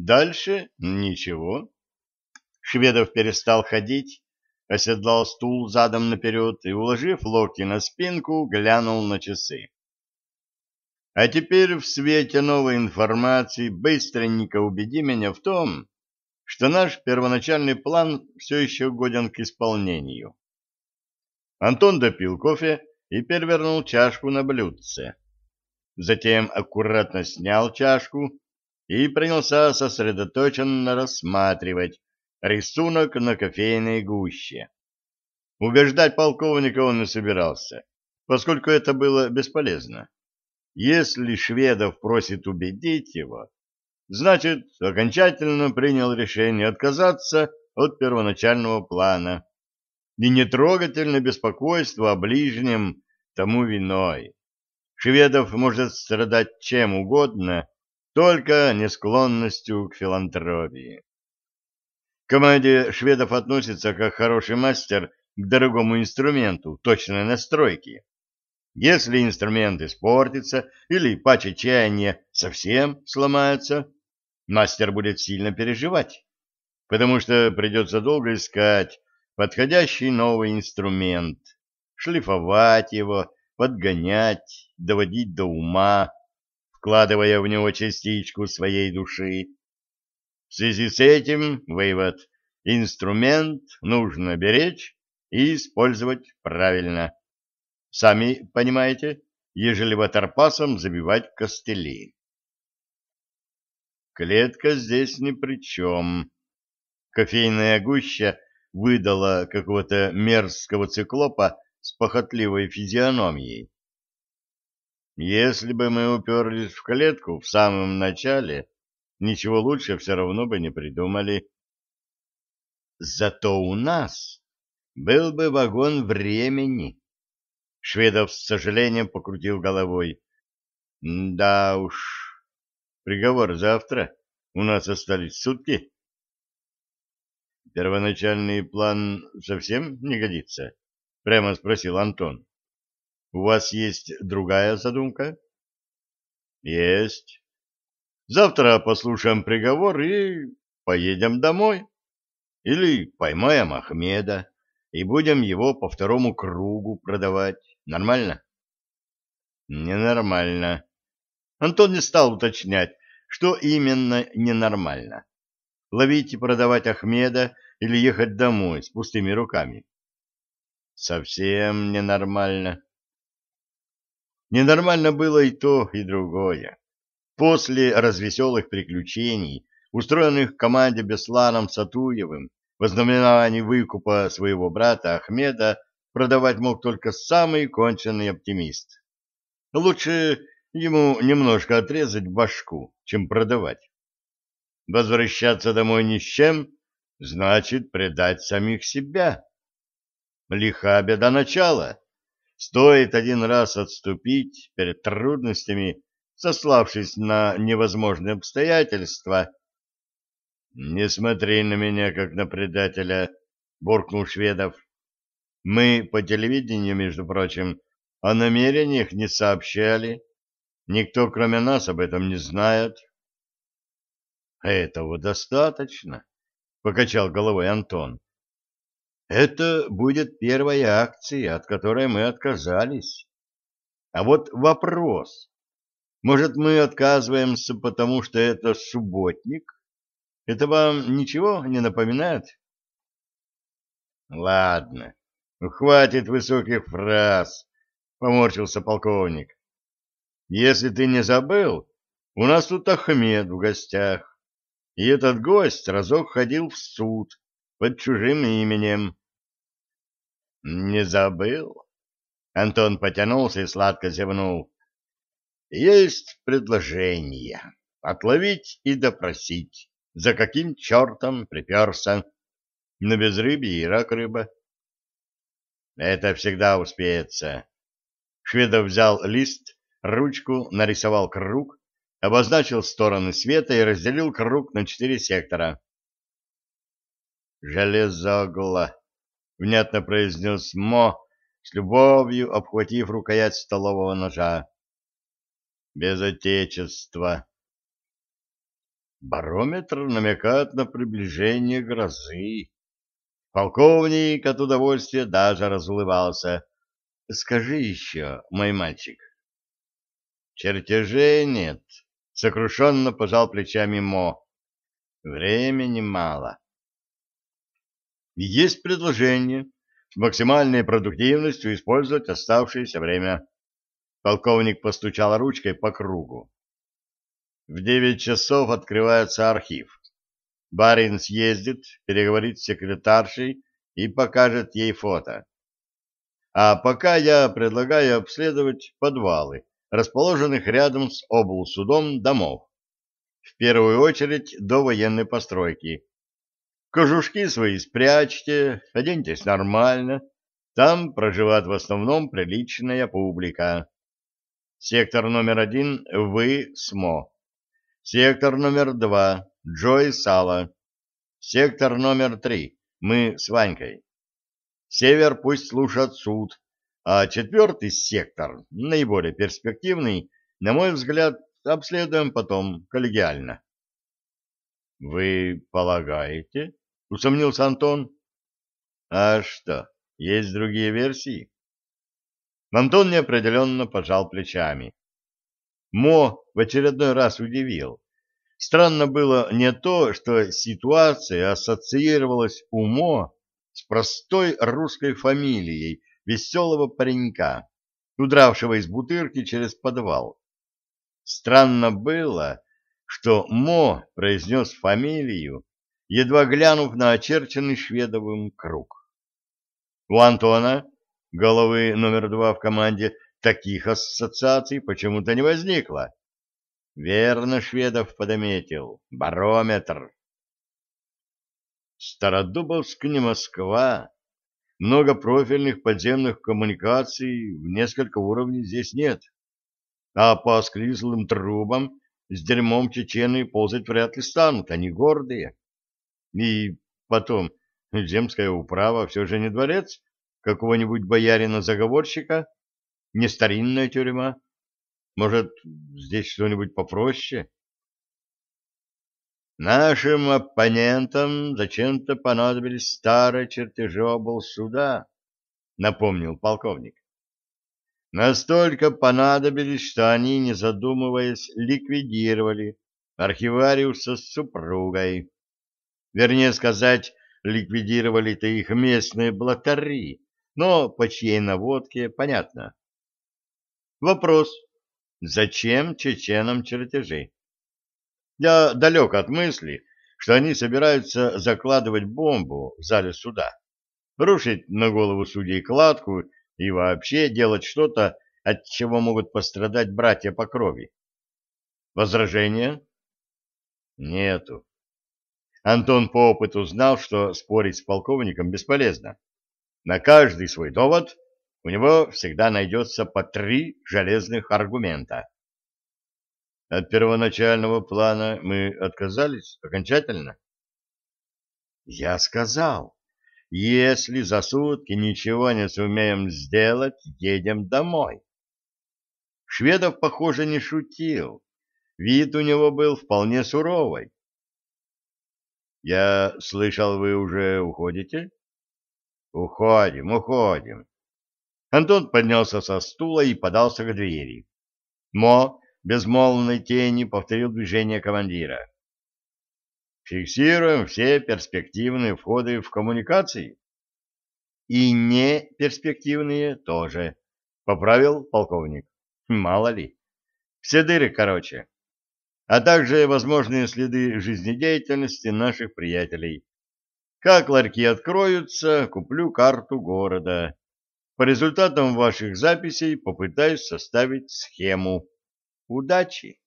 Дальше ничего. Шведов перестал ходить, оседлал стул задом наперед и, уложив локти на спинку, глянул на часы. А теперь в свете новой информации быстренько убеди меня в том, что наш первоначальный план все еще годен к исполнению. Антон допил кофе и перевернул чашку на блюдце. Затем аккуратно снял чашку и принялся сосредоточенно рассматривать рисунок на кофейной гуще. Убеждать полковника он не собирался, поскольку это было бесполезно. Если Шведов просит убедить его, значит, окончательно принял решение отказаться от первоначального плана. И нетрогательное беспокойство о ближнем тому виной. Шведов может страдать чем угодно, только не склонностью к филантропии. К команде шведов относится как хороший мастер к дорогому инструменту точной настройки. Если инструмент испортится или пача чаяния совсем сломается, мастер будет сильно переживать, потому что придется долго искать подходящий новый инструмент, шлифовать его, подгонять, доводить до ума, вкладывая в него частичку своей души. В связи с этим вывод – инструмент нужно беречь и использовать правильно. Сами понимаете, ежели ватерпасом забивать костыли. Клетка здесь ни при чем. Кофейная гуща выдала какого-то мерзкого циклопа с похотливой физиономией. Если бы мы уперлись в клетку в самом начале, ничего лучше все равно бы не придумали. Зато у нас был бы вагон времени, Шведов с сожалением покрутил головой. Да уж, приговор завтра. У нас остались сутки. Первоначальный план совсем не годится? Прямо спросил Антон. У вас есть другая задумка? Есть. Завтра послушаем приговор и поедем домой. Или поймаем Ахмеда и будем его по второму кругу продавать. Нормально? Ненормально. Антон не стал уточнять, что именно ненормально. Ловить и продавать Ахмеда или ехать домой с пустыми руками. Совсем ненормально. Ненормально было и то, и другое. После развеселых приключений, устроенных команде Бесланом Сатуевым, в ознаменовании выкупа своего брата Ахмеда, продавать мог только самый конченый оптимист. Лучше ему немножко отрезать башку, чем продавать. Возвращаться домой ни с чем значит предать самих себя. Лиха беда начала. Стоит один раз отступить перед трудностями, сославшись на невозможные обстоятельства. «Не смотри на меня, как на предателя», — буркнул Шведов. Мы по телевидению, между прочим, о намерениях не сообщали. Никто, кроме нас, об этом не знает. Этого достаточно, покачал головой Антон. Это будет первая акция, от которой мы отказались. А вот вопрос. Может, мы отказываемся, потому что это субботник? Это вам ничего не напоминает? Ладно, Хватит высоких фраз, поморщился полковник. Если ты не забыл, у нас тут Ахмед в гостях. И этот гость разок ходил в суд под чужим именем. Не забыл? Антон потянулся и сладко зевнул. Есть предложение. Отловить и допросить. За каким чертом приперся? На безрыбье и рак рыба. Это всегда успеется. Шведов взял лист, ручку, нарисовал круг, обозначил стороны света и разделил круг на четыре сектора. «Железогло», — внятно произнес Мо, с любовью обхватив рукоять столового ножа. «Без отечества». Барометр намекает на приближение грозы. Полковник от удовольствия даже разулыбался. Скажи еще, мой мальчик. Чертежей нет, сокрушенно пожал плечами Мо. Времени мало. Есть предложение с максимальной продуктивностью использовать оставшееся время. Полковник постучал ручкой по кругу. В девять часов открывается архив. Барин съездит, переговорит с секретаршей и покажет ей фото. А пока я предлагаю обследовать подвалы, расположенных рядом с облсудом домов. В первую очередь до военной постройки. Кожушки свои спрячьте, оденьтесь нормально. Там проживает в основном приличная публика. Сектор номер один — вы, СМО. Сектор номер два — Джой Сала. Сектор номер три — мы с Ванькой. Север пусть слушает суд, а четвертый сектор, наиболее перспективный, на мой взгляд, обследуем потом коллегиально. — Вы полагаете? — усомнился Антон. — А что, есть другие версии? Антон неопределенно пожал плечами. Мо в очередной раз удивил. Странно было не то, что ситуация ассоциировалась у Мо с простой русской фамилией веселого паренька, удравшего из бутырки через подвал. Странно было, что Мо произнес фамилию, едва глянув на очерченный шведовым круг. У Антона, головы номер два в команде, таких ассоциаций почему-то не возникло. Верно Шведов подометил. Барометр. Стародубовск не Москва. Много профильных подземных коммуникаций в несколько уровней здесь нет. А по осклизлым трубам с дерьмом чечены ползать вряд ли станут, они гордые. И потом, земская управа все же не дворец какого-нибудь боярина-заговорщика, не старинная тюрьма. Может, здесь что-нибудь попроще? Нашим оппонентам зачем-то понадобились старые чертежи облсуда, напомнил полковник. Настолько понадобились, что они, не задумываясь, ликвидировали архивариуса с супругой. Вернее сказать, ликвидировали-то их местные блатари, но по чьей наводке, понятно. Вопрос, зачем чеченам чертежи? Я далек от мысли, что они собираются закладывать бомбу в зале суда, рушить на голову судей кладку и вообще делать что-то, от чего могут пострадать братья по крови. Возражения? Нету. Антон по опыту знал, что спорить с полковником бесполезно. На каждый свой довод у него всегда найдется по три железных аргумента. От первоначального плана мы отказались окончательно? Я сказал, если за сутки ничего не сумеем сделать, едем домой. Шведов, похоже, не шутил. Вид у него был вполне суровый. Я слышал, вы уже уходите? Уходим, уходим. Антон поднялся со стула и подался к двери. Мо безмолвной тени повторил движение командира. Фиксируем все перспективные входы в коммуникации. И не перспективные тоже, поправил полковник. Мало ли. Все дыры, короче. А также возможные следы жизнедеятельности наших приятелей. Как ларьки откроются, куплю карту города. По результатам ваших записей попытаюсь составить схему. Удачи!